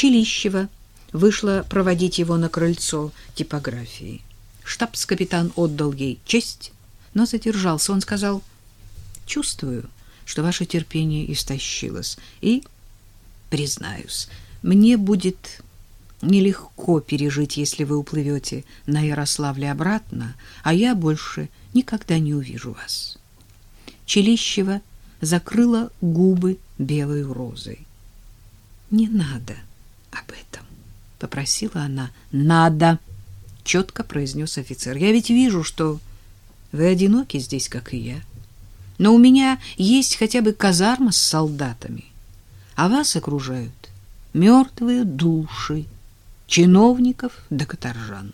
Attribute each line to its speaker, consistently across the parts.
Speaker 1: Челищева вышла проводить его на крыльцо типографии. Штабс-капитан отдал ей честь, но задержался. Он сказал, «Чувствую, что ваше терпение истощилось, и, признаюсь, мне будет нелегко пережить, если вы уплывете на Ярославле обратно, а я больше никогда не увижу вас». Челищева закрыла губы белой розой. «Не надо об этом», — попросила она. «Надо», — четко произнес офицер. «Я ведь вижу, что вы одиноки здесь, как и я. Но у меня есть хотя бы казарма с солдатами, а вас окружают мертвые души чиновников да каторжан.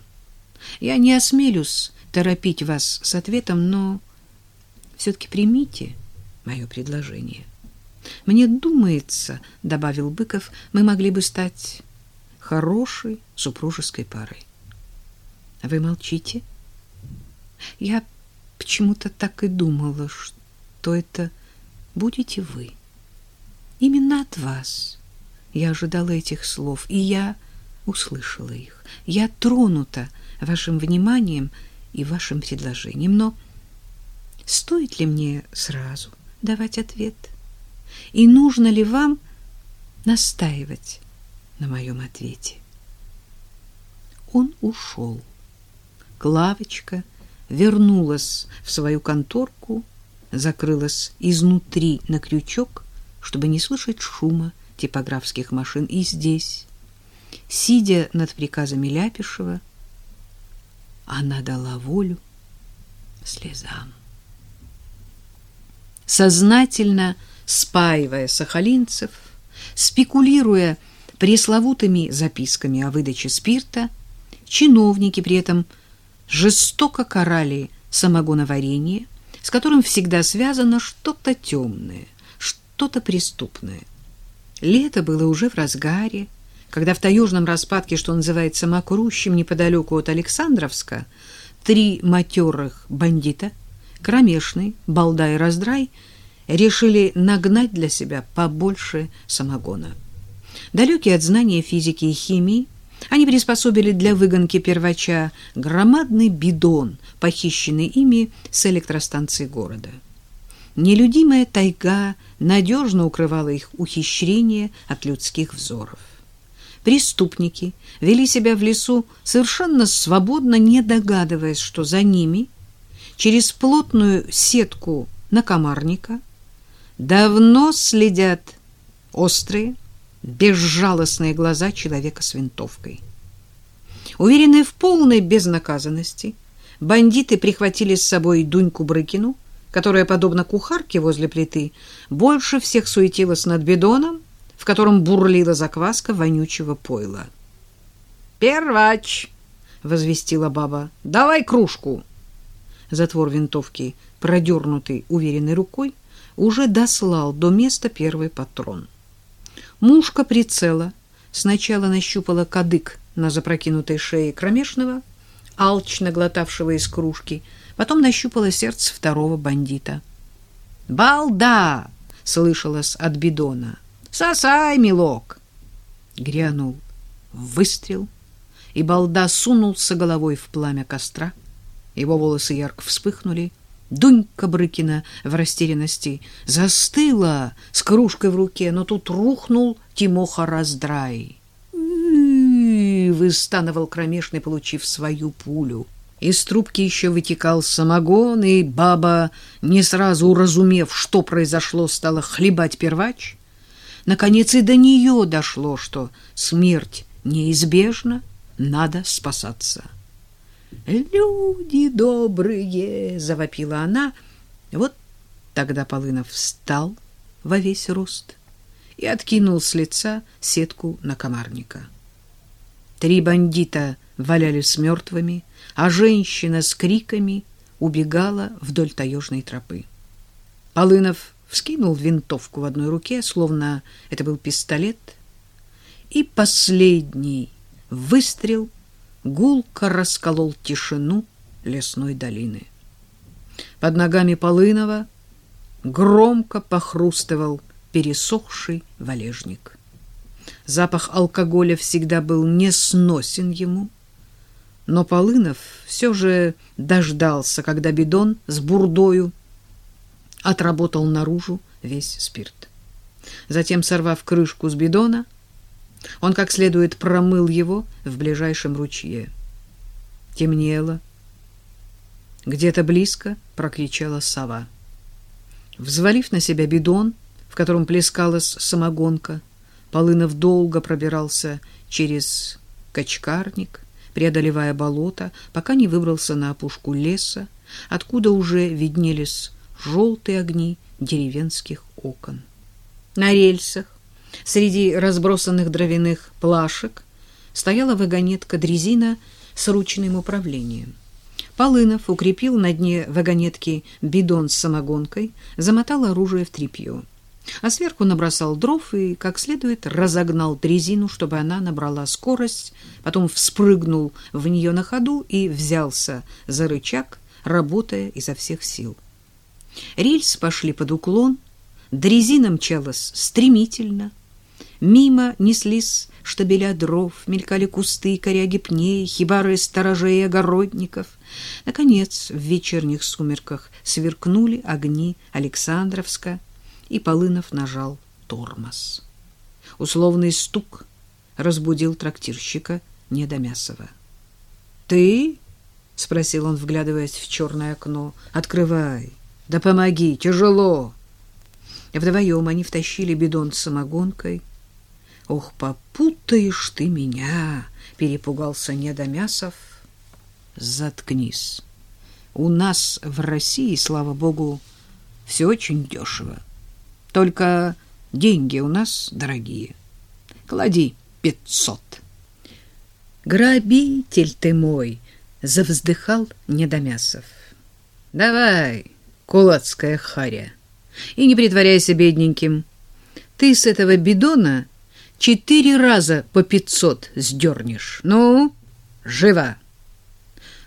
Speaker 1: Я не осмелюсь торопить вас с ответом, но все-таки примите мое предложение». Мне думается, — добавил Быков, — мы могли бы стать хорошей супружеской парой. А вы молчите? Я почему-то так и думала, что это будете вы. Именно от вас я ожидала этих слов, и я услышала их. Я тронута вашим вниманием и вашим предложением, но стоит ли мне сразу давать ответ? — и нужно ли вам настаивать на моем ответе? Он ушел. Клавочка вернулась в свою конторку, закрылась изнутри на крючок, чтобы не слышать шума типографских машин. И здесь, сидя над приказами Ляпишева, она дала волю слезам. Сознательно спаивая сахалинцев, спекулируя пресловутыми записками о выдаче спирта, чиновники при этом жестоко карали самогоноварение, с которым всегда связано что-то темное, что-то преступное. Лето было уже в разгаре, когда в таежном распадке, что называется Макрущем, неподалеку от Александровска, три матерых бандита, кромешный, балда и раздрай – решили нагнать для себя побольше самогона. Далекие от знания физики и химии, они приспособили для выгонки первача громадный бидон, похищенный ими с электростанции города. Нелюдимая тайга надежно укрывала их ухищрение от людских взоров. Преступники вели себя в лесу совершенно свободно, не догадываясь, что за ними через плотную сетку накомарника давно следят острые, безжалостные глаза человека с винтовкой. Уверенные в полной безнаказанности, бандиты прихватили с собой Дуньку Брыкину, которая, подобно кухарке возле плиты, больше всех суетилась над бидоном, в котором бурлила закваска вонючего пойла. «Первач!» — возвестила баба. «Давай кружку!» Затвор винтовки, продернутый уверенной рукой, уже дослал до места первый патрон. Мушка прицела сначала нащупала кадык на запрокинутой шее кромешного, алчно глотавшего из кружки, потом нащупала сердце второго бандита. «Балда!» — слышалось от бидона. «Сосай, милок!» Грянул выстрел, и балда сунулся головой в пламя костра. Его волосы ярко вспыхнули, Дунька Брыкина в растерянности застыла с кружкой в руке, но тут рухнул Тимоха Раздрай. Выстанывал кромешный, получив свою пулю. Из трубки еще вытекал самогон, и баба, не сразу уразумев, что произошло, стала хлебать первач. Наконец и до нее дошло, что смерть неизбежна, надо спасаться. «Люди добрые!» — завопила она. Вот тогда Полынов встал во весь рост и откинул с лица сетку на комарника. Три бандита валялись мертвыми, а женщина с криками убегала вдоль таежной тропы. Полынов вскинул винтовку в одной руке, словно это был пистолет, и последний выстрел гулко расколол тишину лесной долины. Под ногами Полынова громко похрустывал пересохший валежник. Запах алкоголя всегда был несносен ему. Но Полынов все же дождался, когда бидон с бурдою отработал наружу весь спирт. Затем, сорвав крышку с бидона, он как следует промыл его в ближайшем ручье. Темнело. Где-то близко прокричала сова. Взвалив на себя бидон, в котором плескалась самогонка, Полынов долго пробирался через качкарник, преодолевая болото, пока не выбрался на опушку леса, откуда уже виднелись желтые огни деревенских окон. На рельсах, среди разбросанных дровяных плашек, стояла вагонетка дрезина с ручным управлением. Полынов укрепил на дне вагонетки бидон с самогонкой, замотал оружие в тряпье а сверху набросал дров и, как следует, разогнал дрезину, чтобы она набрала скорость, потом вспрыгнул в нее на ходу и взялся за рычаг, работая изо всех сил. Рельсы пошли под уклон, дрезина мчалась стремительно, мимо неслись штабеля дров, мелькали кусты, коряги пней, хибары сторожей и огородников. Наконец, в вечерних сумерках сверкнули огни Александровска, и Полынов нажал тормоз. Условный стук разбудил трактирщика Недомясова. — Ты? — спросил он, вглядываясь в черное окно. — Открывай. Да помоги, тяжело. Вдвоем они втащили бидон с самогонкой. — Ох, попутаешь ты меня! — перепугался Недомясов. — Заткнись. У нас в России, слава богу, все очень дешево. Только деньги у нас дорогие. Клади пятьсот. Грабитель ты мой, завздыхал Недомясов. Давай, кулацкая харя, и не притворяйся бедненьким. Ты с этого бидона четыре раза по пятьсот сдернешь. Ну, жива.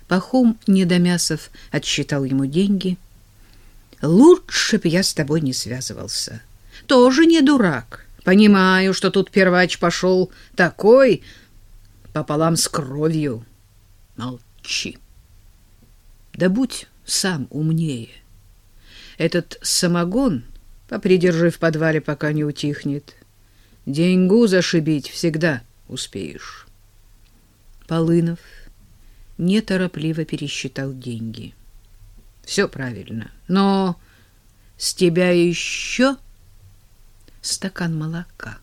Speaker 1: Пахом Недомясов отсчитал ему деньги — Лучше б я с тобой не связывался. Тоже не дурак. Понимаю, что тут первач пошел такой пополам с кровью. Молчи. Да будь сам умнее. Этот самогон попридержи в подвале, пока не утихнет. Деньгу зашибить всегда успеешь. Полынов неторопливо пересчитал деньги. — все правильно. Но с тебя еще стакан молока.